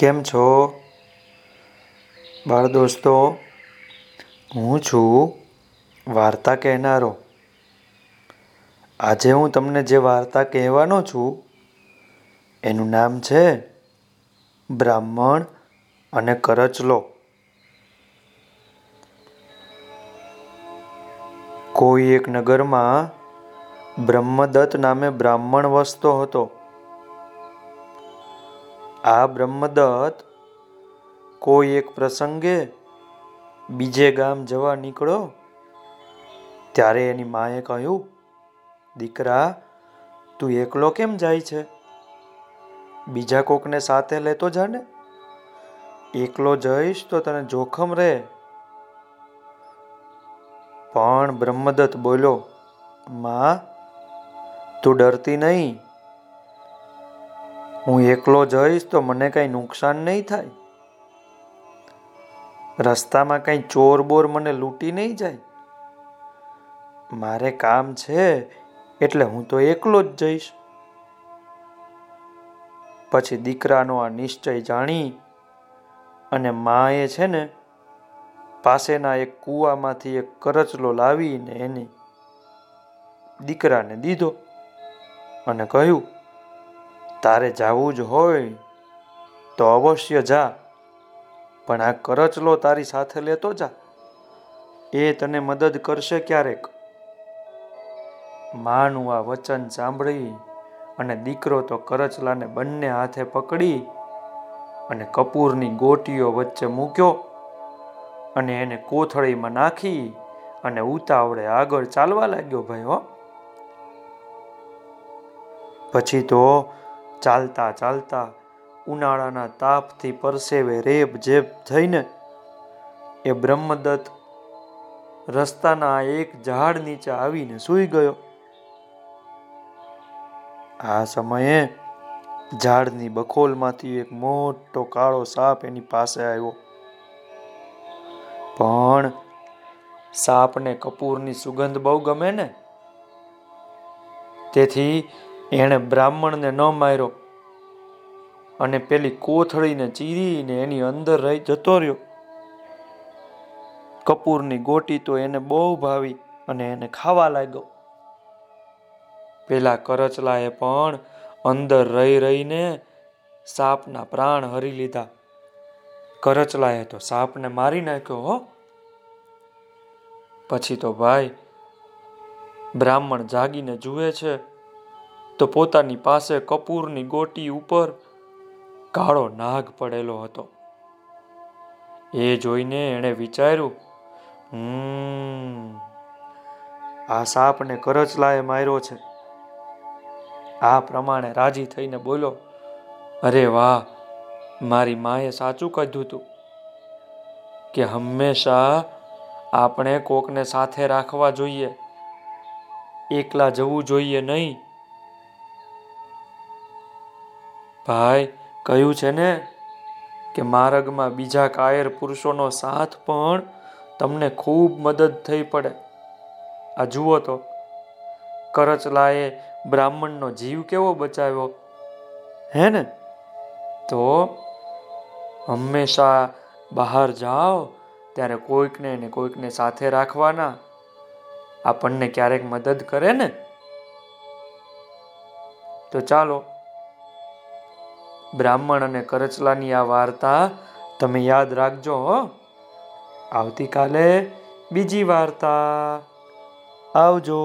કેમ છો? બાળ દોસ્તો, હું છું વાર્તા કહેનારો. આજે હું તમને જે વાર્તા કહેવાનો છું, એનું નામ છે બ્રાહ્મણ અને કરચલો. કોઈ એક નગરમાં બ્રહ્મદત્ત નામે બ્રાહ્મણ વસતો હતો. આ બ્રહ્મદત્ત કોઈ એક પ્રસંગે બીજે ગામ જવા નીકળો, ત્યારે એની માએ કહ્યું, દીકરા, તું એકલો કેમ જાય છે? બીજા કોકને સાથે લેતો જાને? એકલો જઈશ તો તને જોખમ રહે. પણ બ્રહ્મદત્ત બોલ્યો, માં, તું ડરતી નહીં. હું એકલો જઈશ તો મને કઈ નુકસાન નહીં થાય. રસ્તામાં કઈ ચોર બોર મને લૂંટી નહીં જાય. મારે કામ છે એટલે હું તો એકલો જ જઈશ. પછી દીકરાનો આ નિશ્ચય જાણી અને માએ છે ને પાસેના એક કૂવામાંથી એક કરચલો લાવીને એને દીકરાને દીધો અને કહ્યું તારે જાવું જ હોય તો અવશ્ય જા. પણ આ કરચલો તારી સાથે લેતો જા. એ તને મદદ કરશે ક્યારેક. માનું આ વચન સાંભળી અને દીકરો તો કરચલાને બંને હાથે પકડી અને કપૂરની ગોટીઓ વચ્ચે મૂક્યો અને એને કોથળીમાં નાખી અને ઉતાવળે આગળ ચાલવા લાગ્યો ભાઈ હો. પછી તો ચાલતા ચાલતા ઉનાળાના તાપથી પરસેવે રેબ જેબ થઈને એ બ્રહ્મદત્ત રસ્તાના એક ઝાડ નીચે આવીને સૂઈ ગયો. આ સમયે ઝાડની બખોલમાંથી એક મોટો કાળો સાપ એની પાસે આવ્યો. પણ સાપને કપૂરની સુગંધ બહુ ગમે ને? તેથી એણે બ્રાહ્મણને ન માર્યો અને પેલી કોથળીને ચીરીને એની અંદર રહી જતો રહ્યો. કપૂરની ગોટી તો એને બહુ ભાવી અને એને ખાવા લાગ્યો. પેલા કરચલાએ પણ અંદર રહી રહીને સાપના પ્રાણ હરી લીધા. કરચલાએ તો સાપને મારી નાખ્યો હો. પછી તો ભાઈ બ્રાહ્મણ જાગીને જુએ છે તો પોતાની પાસે કપૂરની ગોટી ઉપર કાળો નાગ પડેલો હતો. એ જોઈને એણે વિચાર્યું આ સાપને કરચલાએ માર્યો છે. આ પ્રમાણે રાજી થઈને બોલો અરે વાહ, મારી માએ સાચું કહ્યું હતું કે હંમેશા આપણે કોકને સાથે રાખવા જોઈએ, એકલા જવું જોઈએ નહીં. ભાઈ, કહ્યું છે ને કે માર્ગમાં બીજા કાયર પુરુષોનો સાથ પણ તમને ખૂબ મદદ થઈ પડે. આ જુઓ તો, કરચલાએ બ્રાહ્મણનો જીવ કેવો બચાવ્યો? હે ને? તો હંમેશા બહાર જાઓ, ત્યારે કોઈકને ને કોઈકને સાથે રાખવાના. આપણને ક્યારેક મદદ કરે ને? તો ચાલો બ્રાહ્મણ અને કરચલાની આ વાર્તા તમે યાદ રાખજો હો. આવતીકાલે બીજી વાર્તા. આવજો.